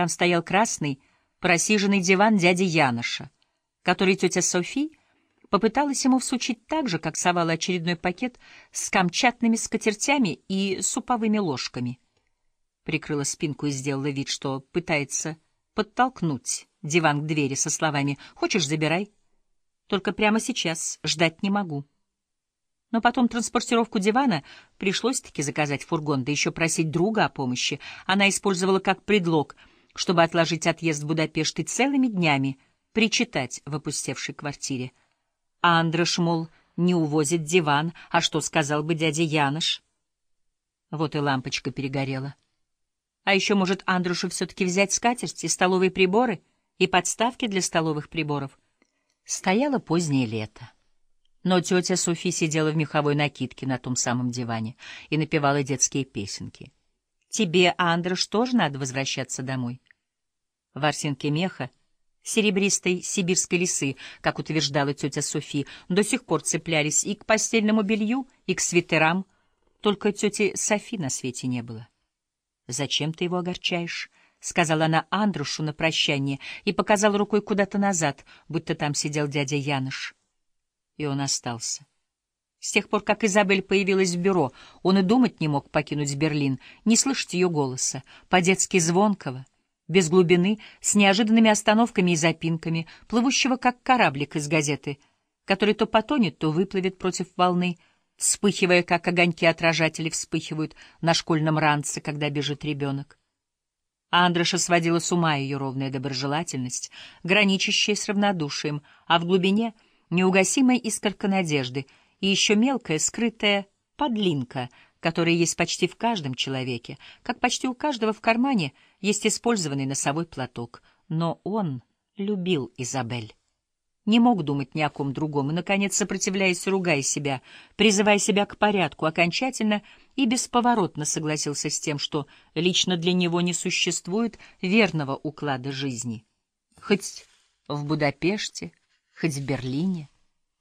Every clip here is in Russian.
Там стоял красный, просиженный диван дяди Яноша, который тетя Софи попыталась ему всучить так же, как совала очередной пакет с камчатными скатертями и суповыми ложками. Прикрыла спинку и сделала вид, что пытается подтолкнуть диван к двери со словами «Хочешь, забирай». Только прямо сейчас ждать не могу. Но потом транспортировку дивана пришлось-таки заказать фургон, да еще просить друга о помощи. Она использовала как предлог, чтобы отложить отъезд в Будапешт и целыми днями причитать в опустевшей квартире. А Андрош, мол, не увозит диван, а что сказал бы дядя Янош? Вот и лампочка перегорела. А еще может Андрушу все-таки взять скатерти, столовые приборы и подставки для столовых приборов. Стояло позднее лето. Но тетя Софи сидела в меховой накидке на том самом диване и напевала детские песенки. «Тебе, Андрош, тоже надо возвращаться домой?» В ворсинке меха, серебристой сибирской лисы, как утверждала тетя Софи, до сих пор цеплялись и к постельному белью, и к свитерам, только тети Софи на свете не было. «Зачем ты его огорчаешь?» — сказала она Андрушу на прощание и показала рукой куда-то назад, будто там сидел дядя Яныш. И он остался. С тех пор, как Изабель появилась в бюро, он и думать не мог покинуть Берлин, не слышать ее голоса, по-детски звонкого, без глубины, с неожиданными остановками и запинками, плывущего как кораблик из газеты, который то потонет, то выплывет против волны, вспыхивая, как огоньки отражателей вспыхивают на школьном ранце, когда бежит ребенок. Андроша сводила с ума ее ровная доброжелательность, граничащая с равнодушием, а в глубине — неугасимая искорка надежды и еще мелкая, скрытая подлинка, которая есть почти в каждом человеке, как почти у каждого в кармане есть использованный носовой платок. Но он любил Изабель не мог думать ни о ком другом и, наконец, сопротивляясь, ругая себя, призывая себя к порядку, окончательно и бесповоротно согласился с тем, что лично для него не существует верного уклада жизни. Хоть в Будапеште, хоть в Берлине,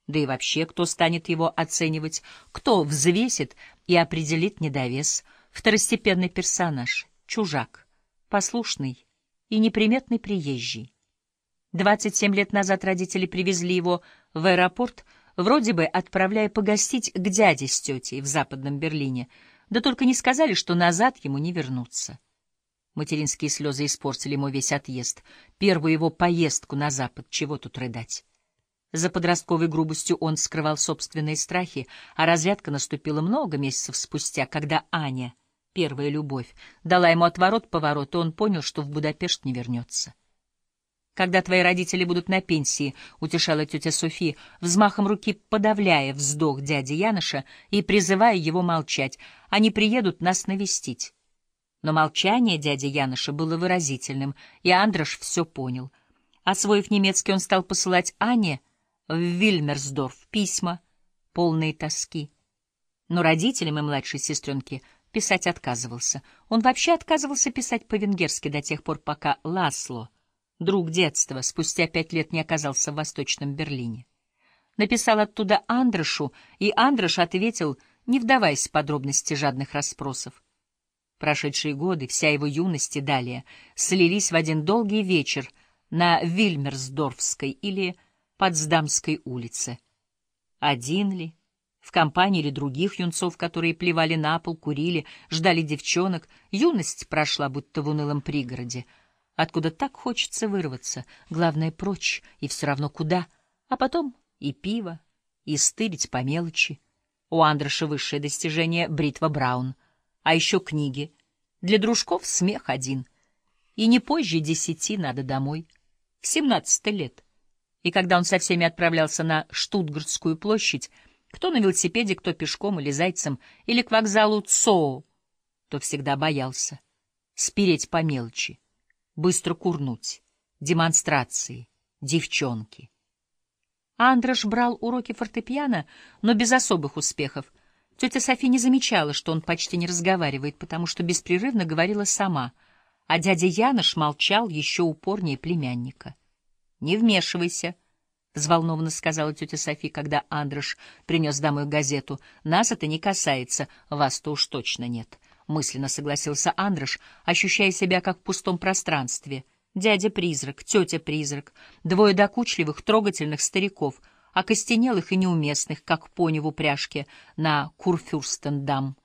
да и вообще, кто станет его оценивать, кто взвесит и определит недовес, второстепенный персонаж, чужак, послушный и неприметный приезжий. Двадцать семь лет назад родители привезли его в аэропорт, вроде бы отправляя погостить к дяде с тетей в Западном Берлине, да только не сказали, что назад ему не вернуться. Материнские слезы испортили ему весь отъезд, первую его поездку на Запад, чего тут рыдать. За подростковой грубостью он скрывал собственные страхи, а разрядка наступила много месяцев спустя, когда Аня, первая любовь, дала ему отворот-поворот, и он понял, что в Будапешт не вернется. Когда твои родители будут на пенсии, — утешала тетя Софи, взмахом руки подавляя вздох дяди Яноша и призывая его молчать. Они приедут нас навестить. Но молчание дяди Яноша было выразительным, и Андрош все понял. Освоив немецкий, он стал посылать Ане в Вильмерсдорф письма, полные тоски. Но родителям и младшей сестренке писать отказывался. Он вообще отказывался писать по-венгерски до тех пор, пока Ласло — друг детства, спустя пять лет не оказался в Восточном Берлине. Написал оттуда Андрошу, и Андрош ответил, не вдаваясь в подробности жадных расспросов. Прошедшие годы, вся его юность и далее, слились в один долгий вечер на Вильмерсдорфской или Потсдамской улице. Один ли, в компании или других юнцов, которые плевали на пол, курили, ждали девчонок, юность прошла будто в унылом пригороде — откуда так хочется вырваться, главное, прочь, и все равно куда, а потом и пиво, и стырить по мелочи. У Андроша высшее достижение — бритва Браун, а еще книги. Для дружков смех один. И не позже десяти надо домой. В семнадцать лет. И когда он со всеми отправлялся на Штутгартскую площадь, кто на велосипеде, кто пешком или зайцем, или к вокзалу ЦОО, то всегда боялся спереть по мелочи быстро курнуть, демонстрации, девчонки. Андрош брал уроки фортепиано, но без особых успехов. Тетя Софи не замечала, что он почти не разговаривает, потому что беспрерывно говорила сама, а дядя Янош молчал еще упорнее племянника. — Не вмешивайся, — взволнованно сказала тетя Софи, когда Андрош принес домой газету. — Нас это не касается, вас-то уж точно нет. мысленно согласился Андрош, ощущая себя как в пустом пространстве. Дядя-призрак, тетя-призрак, двое докучливых, трогательных стариков, окостенелых и неуместных, как пони в упряжке на Курфюрстендам.